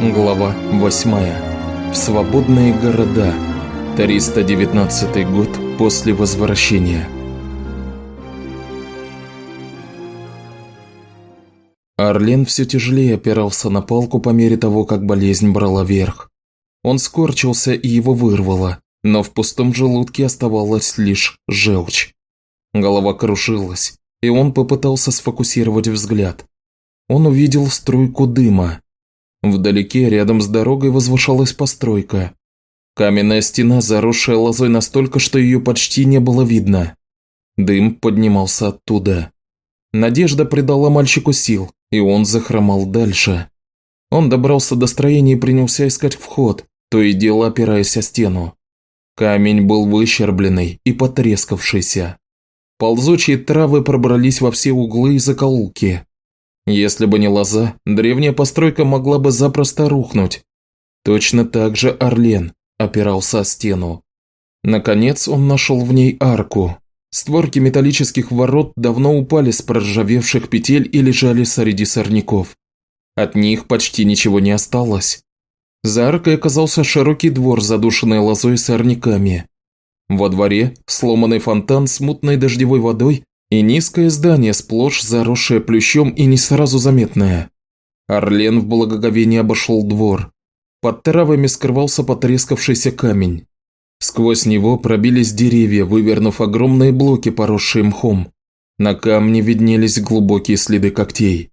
Глава 8. В свободные города. 319 год после возвращения. Орлен все тяжелее опирался на палку по мере того, как болезнь брала верх. Он скорчился и его вырвало, но в пустом желудке оставалась лишь желчь. Голова крушилась, и он попытался сфокусировать взгляд. Он увидел струйку дыма, Вдалеке, рядом с дорогой, возвышалась постройка. Каменная стена, заросшая лозой настолько, что ее почти не было видно. Дым поднимался оттуда. Надежда придала мальчику сил, и он захромал дальше. Он добрался до строения и принялся искать вход, то и дело опираясь о стену. Камень был выщербленный и потрескавшийся. Ползучие травы пробрались во все углы и закоулки. Если бы не лоза, древняя постройка могла бы запросто рухнуть. Точно так же Орлен опирался о стену. Наконец он нашел в ней арку. Створки металлических ворот давно упали с проржавевших петель и лежали среди сорняков. От них почти ничего не осталось. За аркой оказался широкий двор, задушенный лозой и сорняками. Во дворе сломанный фонтан с мутной дождевой водой и низкое здание, сплошь заросшее плющом и не сразу заметное. Орлен в благоговении обошел двор. Под травами скрывался потрескавшийся камень. Сквозь него пробились деревья, вывернув огромные блоки, поросшие мхом. На камне виднелись глубокие следы когтей.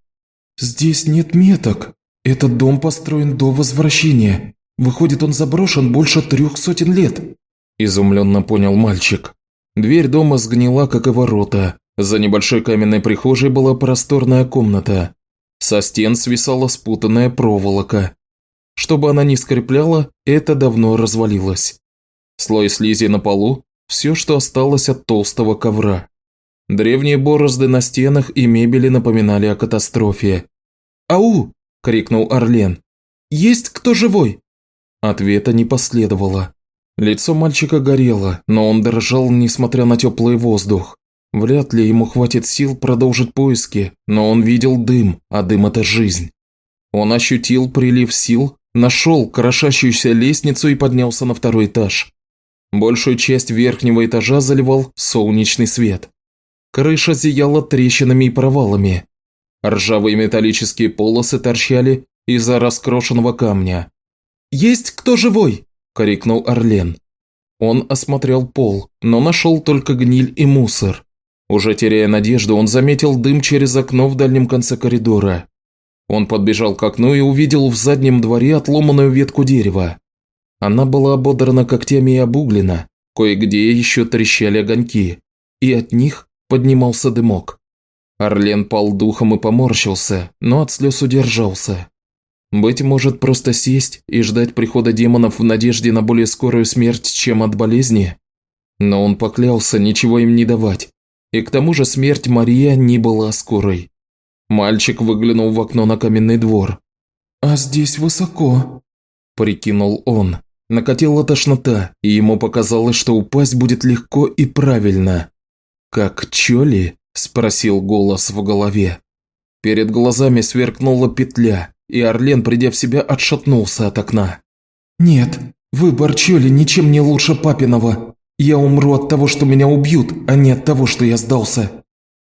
«Здесь нет меток. Этот дом построен до возвращения. Выходит, он заброшен больше трех сотен лет», – изумленно понял мальчик. Дверь дома сгнила, как и ворота. За небольшой каменной прихожей была просторная комната. Со стен свисала спутанная проволока. Чтобы она не скрепляла, это давно развалилось. Слой слизи на полу – все, что осталось от толстого ковра. Древние борозды на стенах и мебели напоминали о катастрофе. «Ау!» – крикнул Орлен. «Есть кто живой?» Ответа не последовало. Лицо мальчика горело, но он дрожал, несмотря на теплый воздух. Вряд ли ему хватит сил продолжить поиски, но он видел дым, а дым – это жизнь. Он ощутил прилив сил, нашел крошащуюся лестницу и поднялся на второй этаж. Большую часть верхнего этажа заливал солнечный свет. Крыша зияла трещинами и провалами. Ржавые металлические полосы торчали из-за раскрошенного камня. «Есть кто живой?» – крикнул Орлен. Он осмотрел пол, но нашел только гниль и мусор. Уже теряя надежду, он заметил дым через окно в дальнем конце коридора. Он подбежал к окну и увидел в заднем дворе отломанную ветку дерева. Она была ободрана когтями и обуглена, кое-где еще трещали огоньки, и от них поднимался дымок. Орлен пал духом и поморщился, но от слез удержался. Быть может, просто сесть и ждать прихода демонов в надежде на более скорую смерть, чем от болезни? Но он поклялся ничего им не давать, и к тому же смерть Мария не была скорой. Мальчик выглянул в окно на каменный двор. «А здесь высоко», – прикинул он. Накатила тошнота, и ему показалось, что упасть будет легко и правильно. «Как Чоли?» – спросил голос в голове. Перед глазами сверкнула петля, и Орлен, придя в себя, отшатнулся от окна. «Нет, выбор Чоли ничем не лучше папиного», я умру от того, что меня убьют, а не от того, что я сдался».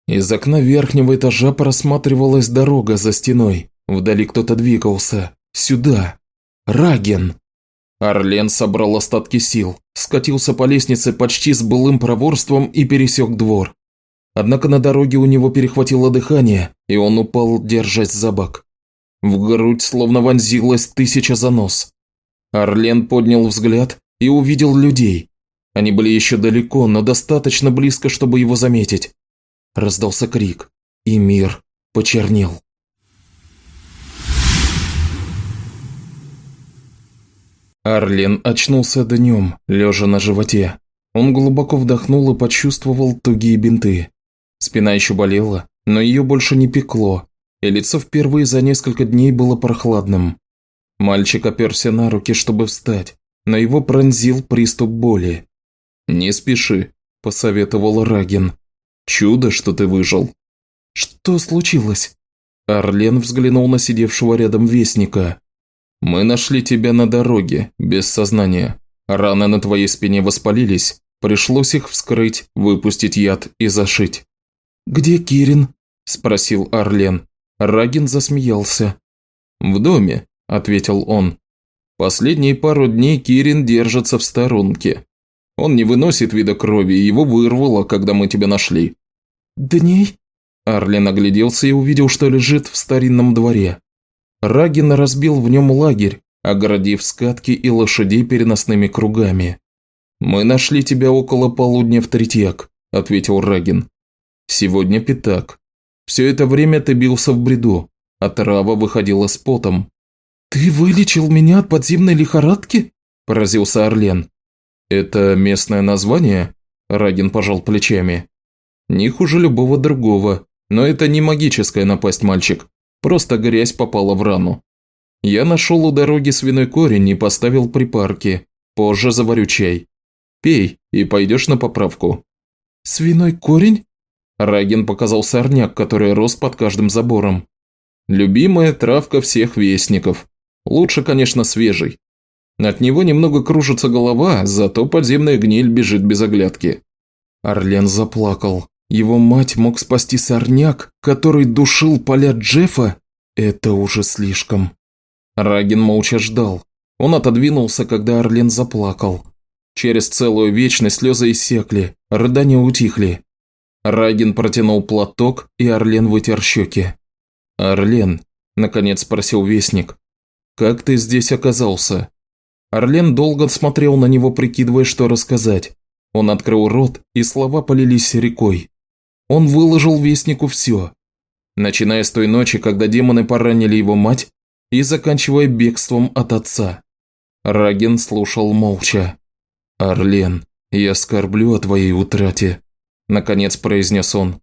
Из окна верхнего этажа просматривалась дорога за стеной. Вдали кто-то двигался. Сюда. Раген. Орлен собрал остатки сил, скатился по лестнице почти с былым проворством и пересек двор. Однако на дороге у него перехватило дыхание, и он упал, держась за бок. В грудь словно вонзилась тысяча занос. Орлен поднял взгляд и увидел людей, они были еще далеко, но достаточно близко, чтобы его заметить. Раздался крик, и мир почернел. Арлен очнулся днем, лежа на животе. Он глубоко вдохнул и почувствовал тугие бинты. Спина еще болела, но ее больше не пекло, и лицо впервые за несколько дней было прохладным. Мальчик оперся на руки, чтобы встать, но его пронзил приступ боли. «Не спеши», – посоветовал Рагин. «Чудо, что ты выжил». «Что случилось?» Орлен взглянул на сидевшего рядом вестника. Мы нашли тебя на дороге, без сознания. Раны на твоей спине воспалились, пришлось их вскрыть, выпустить яд и зашить». «Где Кирин?» – спросил Арлен. Рагин засмеялся. «В доме», – ответил он. «Последние пару дней Кирин держится в сторонке. Он не выносит вида крови, и его вырвало, когда мы тебя нашли». «Дней?» Арлен огляделся и увидел, что лежит в старинном дворе. Рагин разбил в нем лагерь, огородив скатки и лошадей переносными кругами. «Мы нашли тебя около полудня в Третьяк», – ответил Рагин. «Сегодня пятак. Все это время ты бился в бреду, а трава выходила с потом». «Ты вылечил меня от подземной лихорадки?» – поразился Орлен. «Это местное название?» – Рагин пожал плечами. «Не хуже любого другого, но это не магическая напасть, мальчик. Просто грязь попала в рану. Я нашел у дороги свиной корень и поставил припарки. Позже заварю чай. Пей и пойдешь на поправку». «Свиной корень?» Рагин показал сорняк, который рос под каждым забором. Любимая травка всех вестников. Лучше, конечно, свежий. От него немного кружится голова, зато подземная гниль бежит без оглядки. Орлен заплакал. Его мать мог спасти сорняк, который душил поля Джеффа? Это уже слишком. Рагин молча ждал. Он отодвинулся, когда Орлен заплакал. Через целую вечность слезы иссекли, рыдания утихли. Рагин протянул платок, и Орлен вытер щеки. «Орлен», – наконец спросил Вестник, – «как ты здесь оказался?» Орлен долго смотрел на него, прикидывая, что рассказать. Он открыл рот, и слова полились рекой. Он выложил Вестнику все. Начиная с той ночи, когда демоны поранили его мать, и заканчивая бегством от отца. Раген слушал молча. «Орлен, я скорблю о твоей утрате», – наконец произнес он.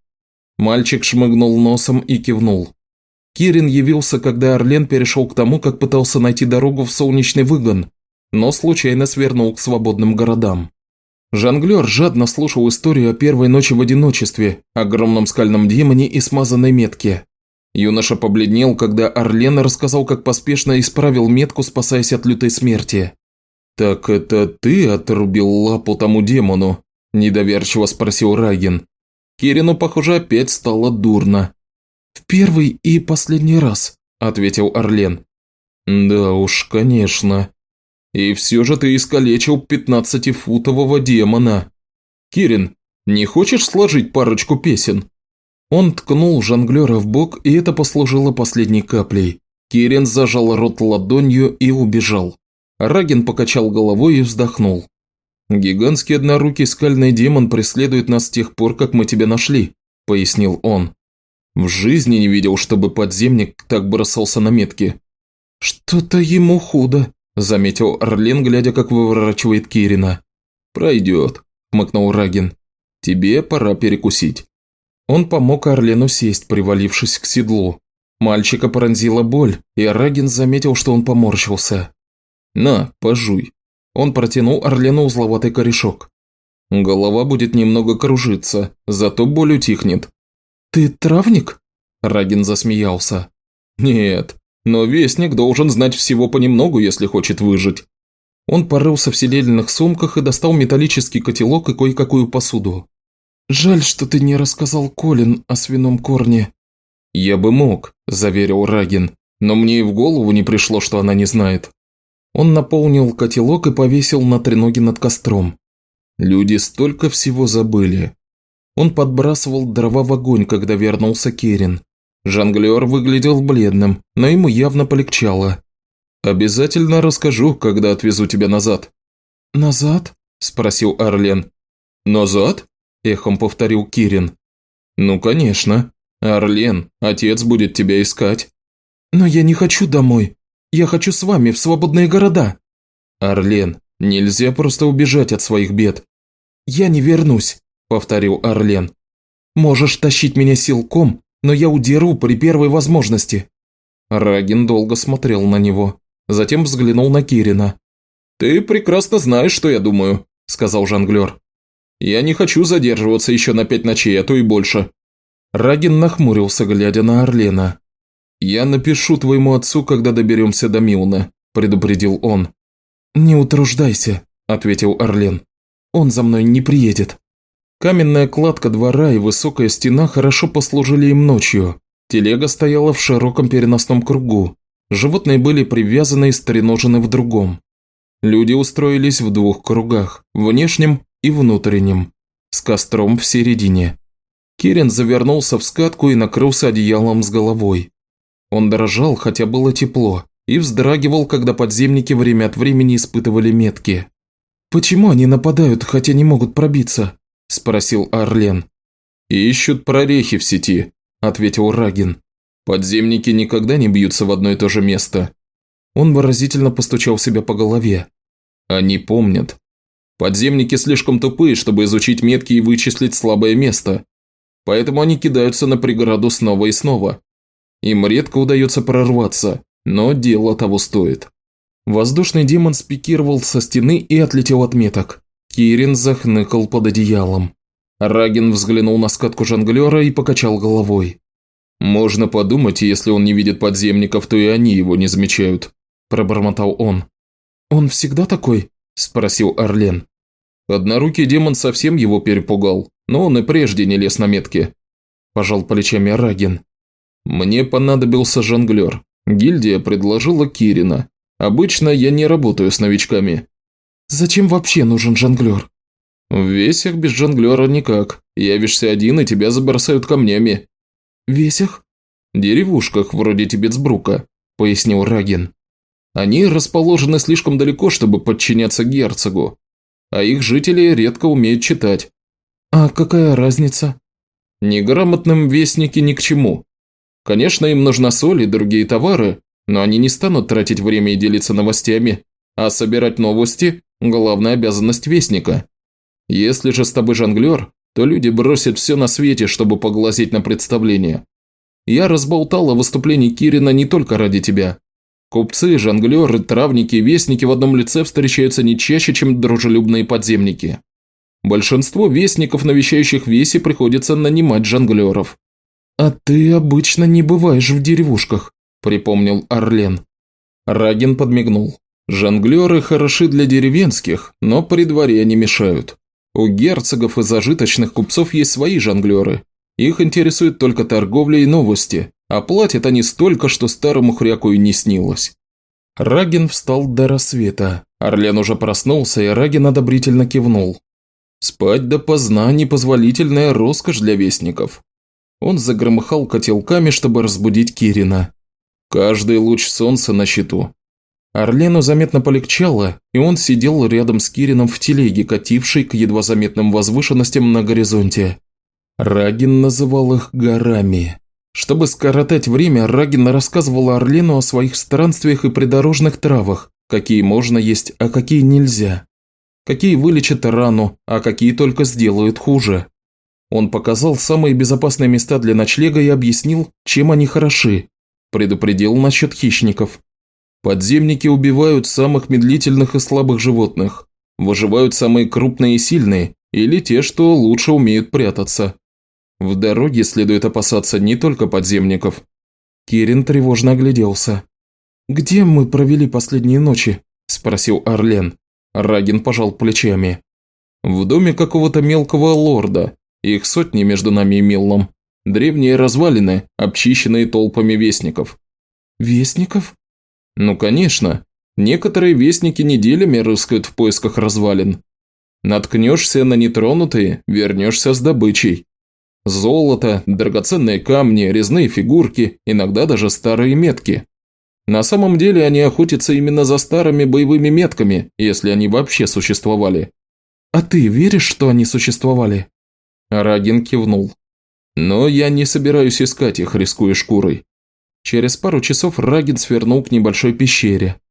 Мальчик шмыгнул носом и кивнул. Кирин явился, когда Орлен перешел к тому, как пытался найти дорогу в солнечный выгон, но случайно свернул к свободным городам. Жонглер жадно слушал историю о первой ночи в одиночестве, огромном скальном демоне и смазанной метке. Юноша побледнел, когда Орлен рассказал, как поспешно исправил метку, спасаясь от лютой смерти. «Так это ты отрубил лапу тому демону?» – недоверчиво спросил Рагин. Кирину, похоже, опять стало дурно. «В первый и последний раз», – ответил Орлен. «Да уж, конечно. И все же ты искалечил пятнадцатифутового демона. Кирин, не хочешь сложить парочку песен?» Он ткнул жонглера в бок, и это послужило последней каплей. Кирин зажал рот ладонью и убежал. Рагин покачал головой и вздохнул. «Гигантский однорукий скальный демон преследует нас с тех пор, как мы тебя нашли», – пояснил он. «В жизни не видел, чтобы подземник так бросался на метки». «Что-то ему худо», – заметил Орлен, глядя, как выворачивает Кирина. «Пройдет», – хмыкнул Рагин. «Тебе пора перекусить». Он помог Орлену сесть, привалившись к седлу. Мальчика пронзила боль, и Рагин заметил, что он поморщился. «На, пожуй». Он протянул Орлену узловатый корешок. «Голова будет немного кружиться, зато боль утихнет». «Ты травник?» Рагин засмеялся. «Нет, но вестник должен знать всего понемногу, если хочет выжить. Он порылся в селельных сумках и достал металлический котелок и кое-какую посуду. «Жаль, что ты не рассказал Колин о свином корне». «Я бы мог», – заверил Рагин, – «но мне и в голову не пришло, что она не знает». Он наполнил котелок и повесил на треноги над костром. Люди столько всего забыли. Он подбрасывал дрова в огонь, когда вернулся Керин. Жонглер выглядел бледным, но ему явно полегчало. «Обязательно расскажу, когда отвезу тебя назад». «Назад?» – спросил Арлен. «Назад?» – эхом повторил Кирин. «Ну, конечно. Арлен, отец будет тебя искать». «Но я не хочу домой. Я хочу с вами в свободные города». «Арлен, нельзя просто убежать от своих бед». «Я не вернусь», – повторил Арлен. «Можешь тащить меня силком, но я удеру при первой возможности». Рагин долго смотрел на него, затем взглянул на Кирина. «Ты прекрасно знаешь, что я думаю», – сказал жонглер. «Я не хочу задерживаться еще на пять ночей, а то и больше». Рагин нахмурился, глядя на Орлена. «Я напишу твоему отцу, когда доберемся до Милна», предупредил он. «Не утруждайся», – ответил Орлен. «Он за мной не приедет». Каменная кладка двора и высокая стена хорошо послужили им ночью. Телега стояла в широком переносном кругу. Животные были привязаны и стреножены в другом. Люди устроились в двух кругах – внешнем и внутреннем, с костром в середине. Кирин завернулся в скатку и накрылся одеялом с головой. Он дрожал, хотя было тепло, и вздрагивал, когда подземники время от времени испытывали метки. «Почему они нападают, хотя не могут пробиться?» – спросил Арлен. «Ищут прорехи в сети», – ответил Рагин. «Подземники никогда не бьются в одно и то же место». Он выразительно постучал себя по голове. «Они помнят. Подземники слишком тупые, чтобы изучить метки и вычислить слабое место. Поэтому они кидаются на преграду снова и снова. Им редко удается прорваться, но дело того стоит. Воздушный демон спикировал со стены и отлетел от меток. Кирин захныкал под одеялом. Рагин взглянул на скатку жонглера и покачал головой. «Можно подумать, если он не видит подземников, то и они его не замечают», – пробормотал он. «Он всегда такой?» – спросил Орлен. Однорукий демон совсем его перепугал, но он и прежде не лез на метки. Пожал плечами Рагин. Мне понадобился жонглер. Гильдия предложила Кирина. Обычно я не работаю с новичками. Зачем вообще нужен жонглер? В весях без жонглера никак. Явишься один, и тебя забросают камнями. Весях? Деревушках, вроде Тибетсбрука, пояснил Рагин. Они расположены слишком далеко, чтобы подчиняться герцогу, а их жители редко умеют читать. А какая разница? Неграмотным вестники ни к чему. Конечно, им нужна соль и другие товары, но они не станут тратить время и делиться новостями, а собирать новости – главная обязанность вестника. Если же с тобой жонглер, то люди бросят все на свете, чтобы поглазеть на представление. Я разболтал о выступлении Кирина не только ради тебя. Купцы, жонглеры, травники и вестники в одном лице встречаются не чаще, чем дружелюбные подземники. Большинство вестников, навещающих веси, приходится нанимать жонглеров. «А ты обычно не бываешь в деревушках», – припомнил Орлен. Рагин подмигнул. «Жонглеры хороши для деревенских, но при дворе не мешают. У герцогов и зажиточных купцов есть свои жонглеры. Их интересует только торговля и новости, а платят они столько, что старому хряку и не снилось». Рагин встал до рассвета. Орлен уже проснулся, и Рагин одобрительно кивнул. «Спать допоздна – непозволительная роскошь для вестников. Он загромыхал котелками, чтобы разбудить Кирина. Каждый луч солнца на счету. Орлену заметно полегчало, и он сидел рядом с Кирином в телеге, катившей к едва заметным возвышенностям на горизонте. Рагин называл их горами. Чтобы скоротать время, Рагин рассказывал Орлену о своих странствиях и придорожных травах, какие можно есть, а какие нельзя. Какие вылечат рану, а какие только сделают хуже. Он показал самые безопасные места для ночлега и объяснил, чем они хороши. Предупредил насчет хищников. Подземники убивают самых медлительных и слабых животных. Выживают самые крупные и сильные, или те, что лучше умеют прятаться. В дороге следует опасаться не только подземников. Кирин тревожно огляделся. «Где мы провели последние ночи?» – спросил Орлен. Рагин пожал плечами. «В доме какого-то мелкого лорда, их сотни между нами и Миллом. Древние развалины, обчищенные толпами вестников. Вестников? Ну, конечно. Некоторые вестники неделями рыскают в поисках развалин. Наткнешься на нетронутые, вернешься с добычей. Золото, драгоценные камни, резные фигурки, иногда даже старые метки. На самом деле они охотятся именно за старыми боевыми метками, если они вообще существовали. А ты веришь, что они существовали? Рагин кивнул. «Но я не собираюсь искать их, рискуя шкурой». Через пару часов Рагин свернул к небольшой пещере.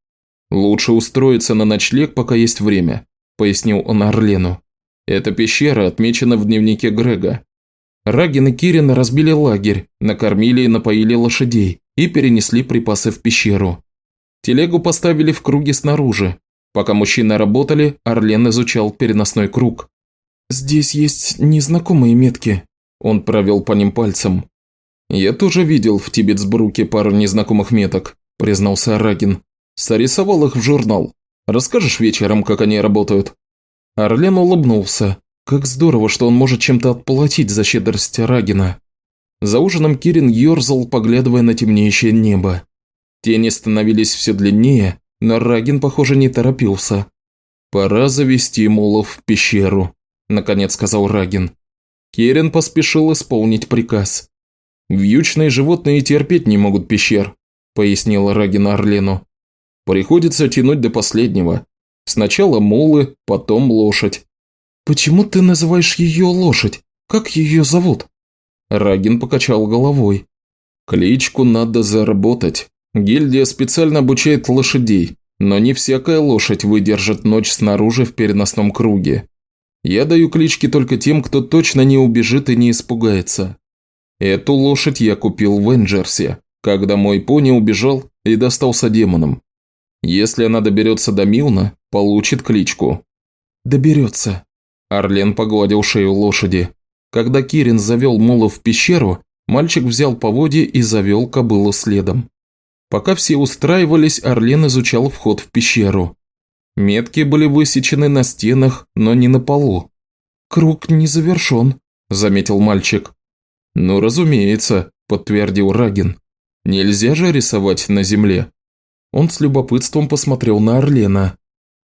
«Лучше устроиться на ночлег, пока есть время», – пояснил он Орлену. «Эта пещера отмечена в дневнике Грега. Рагин и Кирин разбили лагерь, накормили и напоили лошадей и перенесли припасы в пещеру. Телегу поставили в круге снаружи. Пока мужчины работали, Орлен изучал переносной круг. «Здесь есть незнакомые метки», – он провел по ним пальцем. «Я тоже видел в Тибетсбруке пару незнакомых меток», – признался Арагин. Сорисовал их в журнал. Расскажешь вечером, как они работают?» Орлен улыбнулся. Как здорово, что он может чем-то отплатить за щедрость Рагина. За ужином Кирин ерзал, поглядывая на темнеющее небо. Тени становились все длиннее, но Рагин, похоже, не торопился. «Пора завести мулов в пещеру», – наконец сказал Рагин. Кирин поспешил исполнить приказ. «Вьючные животные терпеть не могут пещер», – пояснил Рагин Орлену. «Приходится тянуть до последнего. Сначала мулы, потом лошадь». «Почему ты называешь ее лошадь? Как ее зовут?» Рагин покачал головой. «Кличку надо заработать. Гильдия специально обучает лошадей, но не всякая лошадь выдержит ночь снаружи в переносном круге. Я даю клички только тем, кто точно не убежит и не испугается. Эту лошадь я купил в Энджерсе, когда мой пони убежал и достался демонам. Если она доберется до Милна, получит кличку. Доберется. Орлен погладил шею лошади. Когда Кирин завел Мула в пещеру, мальчик взял поводья и завел кобылу следом. Пока все устраивались, Орлен изучал вход в пещеру. Метки были высечены на стенах, но не на полу. «Круг не завершен», – заметил мальчик. «Ну, разумеется», – подтвердил Рагин. «Нельзя же рисовать на земле». Он с любопытством посмотрел на Орлена.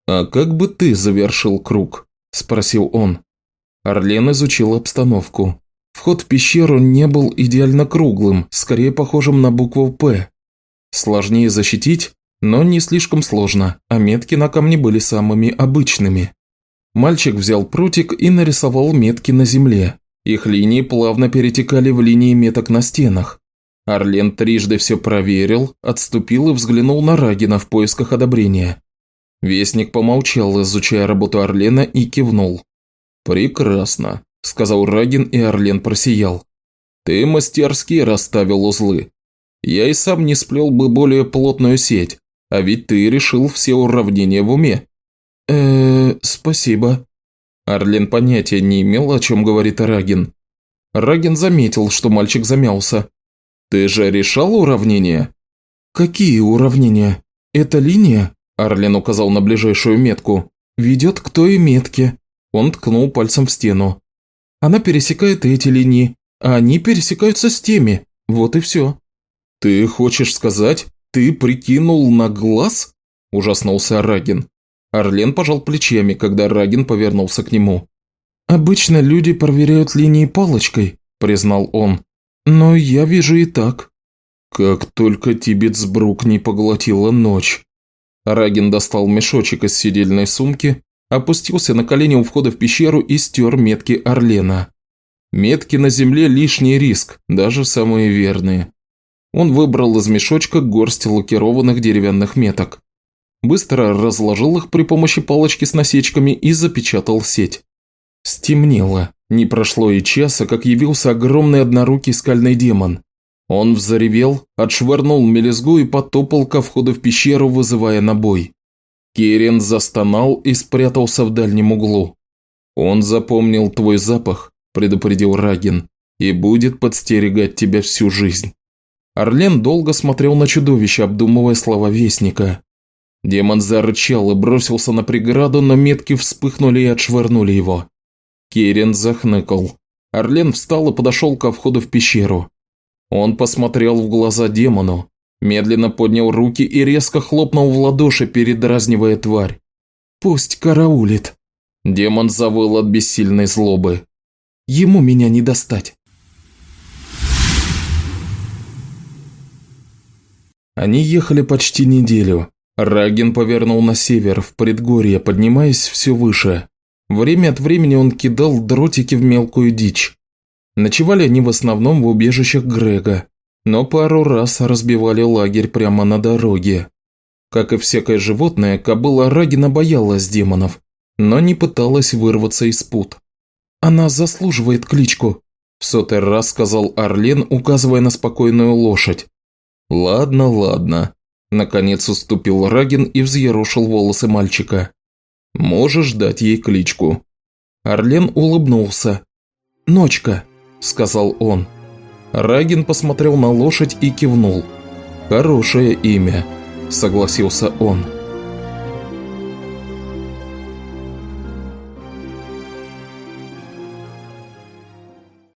«А как бы ты завершил круг?» – спросил он. Орлен изучил обстановку. Вход в пещеру не был идеально круглым, скорее похожим на букву «П». Сложнее защитить, но не слишком сложно, а метки на камне были самыми обычными. Мальчик взял прутик и нарисовал метки на земле. Их линии плавно перетекали в линии меток на стенах. Орлен трижды все проверил, отступил и взглянул на Рагина в поисках одобрения. Вестник помолчал, изучая работу Орлена, и кивнул. «Прекрасно», – сказал Рагин, и Орлен просиял. «Ты мастерски расставил узлы. Я и сам не сплел бы более плотную сеть, а ведь ты решил все уравнения в уме». э спасибо». Орлен понятия не имел, о чем говорит Рагин. Рагин заметил, что мальчик замялся. «Ты же решал уравнения?» «Какие уравнения? Эта линия?» Орлен указал на ближайшую метку. «Ведет к той метке». Он ткнул пальцем в стену. «Она пересекает эти линии, а они пересекаются с теми. Вот и все». «Ты хочешь сказать, ты прикинул на глаз?» – ужаснулся Рагин. Орлен пожал плечами, когда Рагин повернулся к нему. «Обычно люди проверяют линии палочкой», – признал он. «Но я вижу и так». «Как только Тибетсбрук не поглотила ночь». Рагин достал мешочек из сидельной сумки, опустился на колени у входа в пещеру и стер метки Орлена. Метки на земле – лишний риск, даже самые верные. Он выбрал из мешочка горсть лакированных деревянных меток. Быстро разложил их при помощи палочки с насечками и запечатал сеть. Стемнело. Не прошло и часа, как явился огромный однорукий скальный демон. Он взоревел, отшвырнул мелезгу и потопал ко входу в пещеру, вызывая на бой. Кирин застонал и спрятался в дальнем углу. «Он запомнил твой запах», – предупредил Рагин, – «и будет подстерегать тебя всю жизнь». Орлен долго смотрел на чудовище, обдумывая слова Вестника. Демон зарычал и бросился на преграду, но метки вспыхнули и отшвырнули его. Керен захныкал. Орлен встал и подошел ко входу в пещеру. Он посмотрел в глаза демону, медленно поднял руки и резко хлопнул в ладоши, передразнивая тварь. «Пусть караулит». Демон завыл от бессильной злобы. «Ему меня не достать». Они ехали почти неделю. Рагин повернул на север, в предгорье, поднимаясь все выше. Время от времени он кидал дротики в мелкую дичь. Ночевали они в основном в убежищах Грега, но пару раз разбивали лагерь прямо на дороге. Как и всякое животное, кобыла Рагина боялась демонов, но не пыталась вырваться из пут. «Она заслуживает кличку», – в сотый раз сказал Орлен, указывая на спокойную лошадь. «Ладно, ладно», – наконец уступил Рагин и взъерошил волосы мальчика. «Можешь дать ей кличку». Орлен улыбнулся. «Ночка», – сказал он. Рагин посмотрел на лошадь и кивнул. «Хорошее имя». – согласился он.